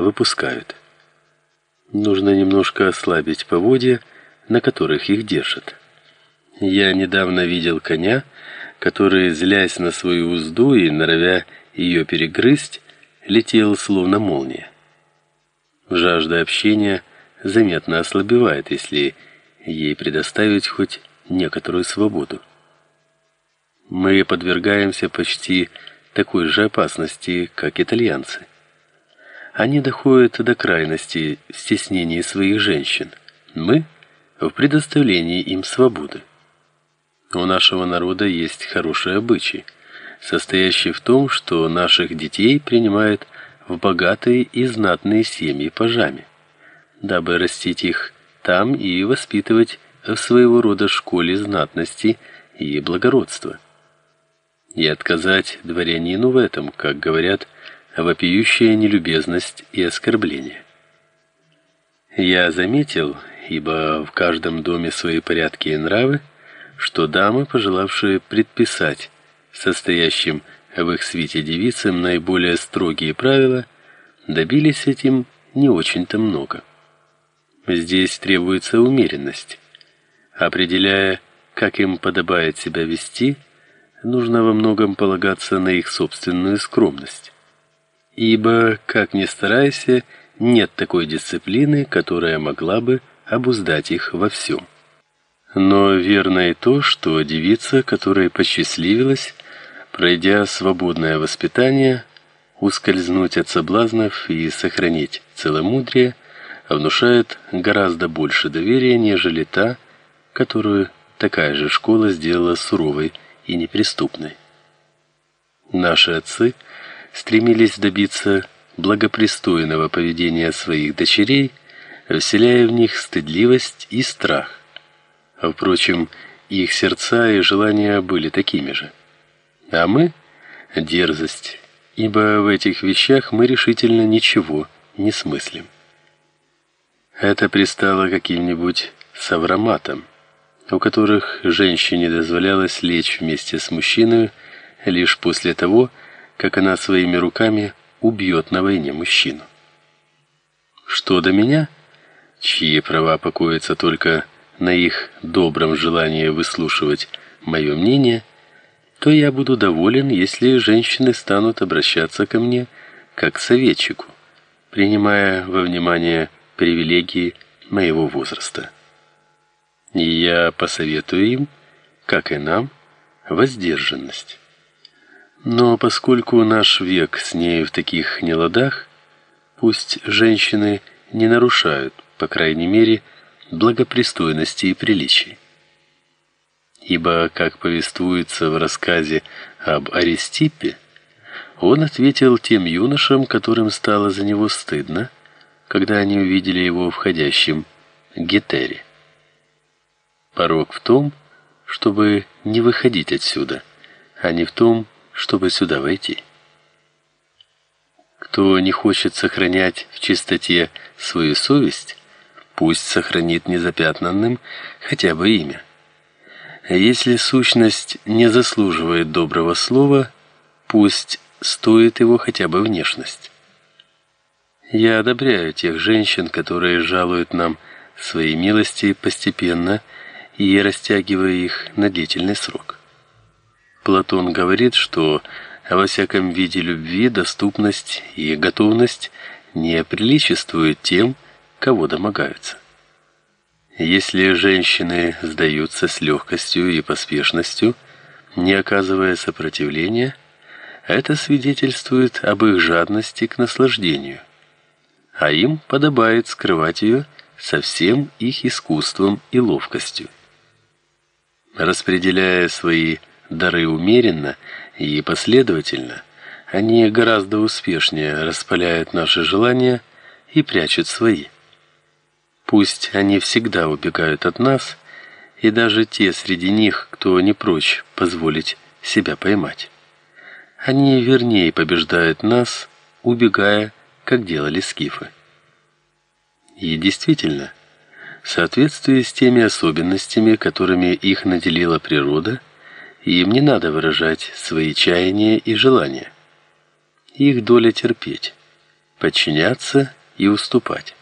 выпускают. Нужно немножко ослабить поводья, на которых их держат. Я недавно видел коня, который, злясь на свою узду и норовя ее перегрызть, летел словно молния. Жажда общения заметно ослабевает, если ей предоставить хоть некоторую свободу. Мы подвергаемся почти такой же опасности, как итальянцы. Они доходят до крайности в стеснении своих женщин. Мы в предоставлении им свободы. У нашего народа есть хороший обычай, состоящий в том, что наших детей принимают в богатые и знатные семьи пажами, дабы растить их там и воспитывать в своего рода школе знатности и благородства. И отказать дворянину в этом, как говорят, вопиющая нелюбезность и оскорбление. Я заметил, ибо в каждом доме свои порядки и нравы, что дамы, пожелавшие предписать состоящим в их свите девицам наиболее строгие правила, добились этим не очень-то много. Здесь требуется умеренность. Определяя, как им подобает себя вести, нужно во многом полагаться на их собственную скромность. Ибо, как ни старайся, нет такой дисциплины, которая могла бы обуздать их во всем. Но верно и то, что девица, которая посчастливилась, пройдя свободное воспитание, ускользнуть от соблазнов и сохранить целомудрие, внушает гораздо больше доверия, нежели та, которую такая же школа сделала суровой и неприступной. Наши отцы стремились добиться благопристойного поведения своих дочерей, вселяя в них стыдливость и страх. Впрочем, их сердца и желания были такими же. А мы дерзость, ибо в этих вещах мы решительно ничего не смыслим. Это пристало каким-нибудь савраматам, у которых женщине дозволялось лечь вместе с мужчиной лишь после того, как она своими руками убьет на войне мужчину. Что до меня, чьи права покоятся только на их добром желании выслушивать мое мнение, то я буду доволен, если женщины станут обращаться ко мне как к советчику, принимая во внимание привилегии моего возраста. И я посоветую им, как и нам, воздержанность. Но поскольку наш век с ней в таких неладах, пусть женщины не нарушают, по крайней мере, благопристойности и приличий. Ибо, как повествуется в рассказе об Аристиппе, он ответил тем юношам, которым стало за него стыдно, когда они увидели его входящим Гетере. Порок в том, чтобы не выходить отсюда, а не в том, чтобы сюда войти. Кто не хочет сохранять в чистоте свою совесть, пусть сохранит незапятнанным хотя бы имя. Если сущность не заслуживает доброго слова, пусть стоит его хотя бы внешность. Я одобряю тех женщин, которые жалуют нам свои милости постепенно и растягивая их на длительный срок. Платон говорит, что во всяком виде любви доступность и готовность не приличествуют тем, кого домогаются. Если женщины сдаются с легкостью и поспешностью, не оказывая сопротивления, это свидетельствует об их жадности к наслаждению, а им подобает скрывать ее со всем их искусством и ловкостью. Распределяя свои дары умеренно и последовательно, они гораздо успешнее распаляют наши желания и прячут свои. Пусть они всегда убегают от нас, и даже те среди них, кто не прочь позволить себя поймать. Они вернее побеждают нас, убегая, как делали скифы. И действительно, в соответствии с теми особенностями, которыми их наделила природа, им не надо выражать свои чаяния и желания. Их доля терпеть подчиняться и уступать.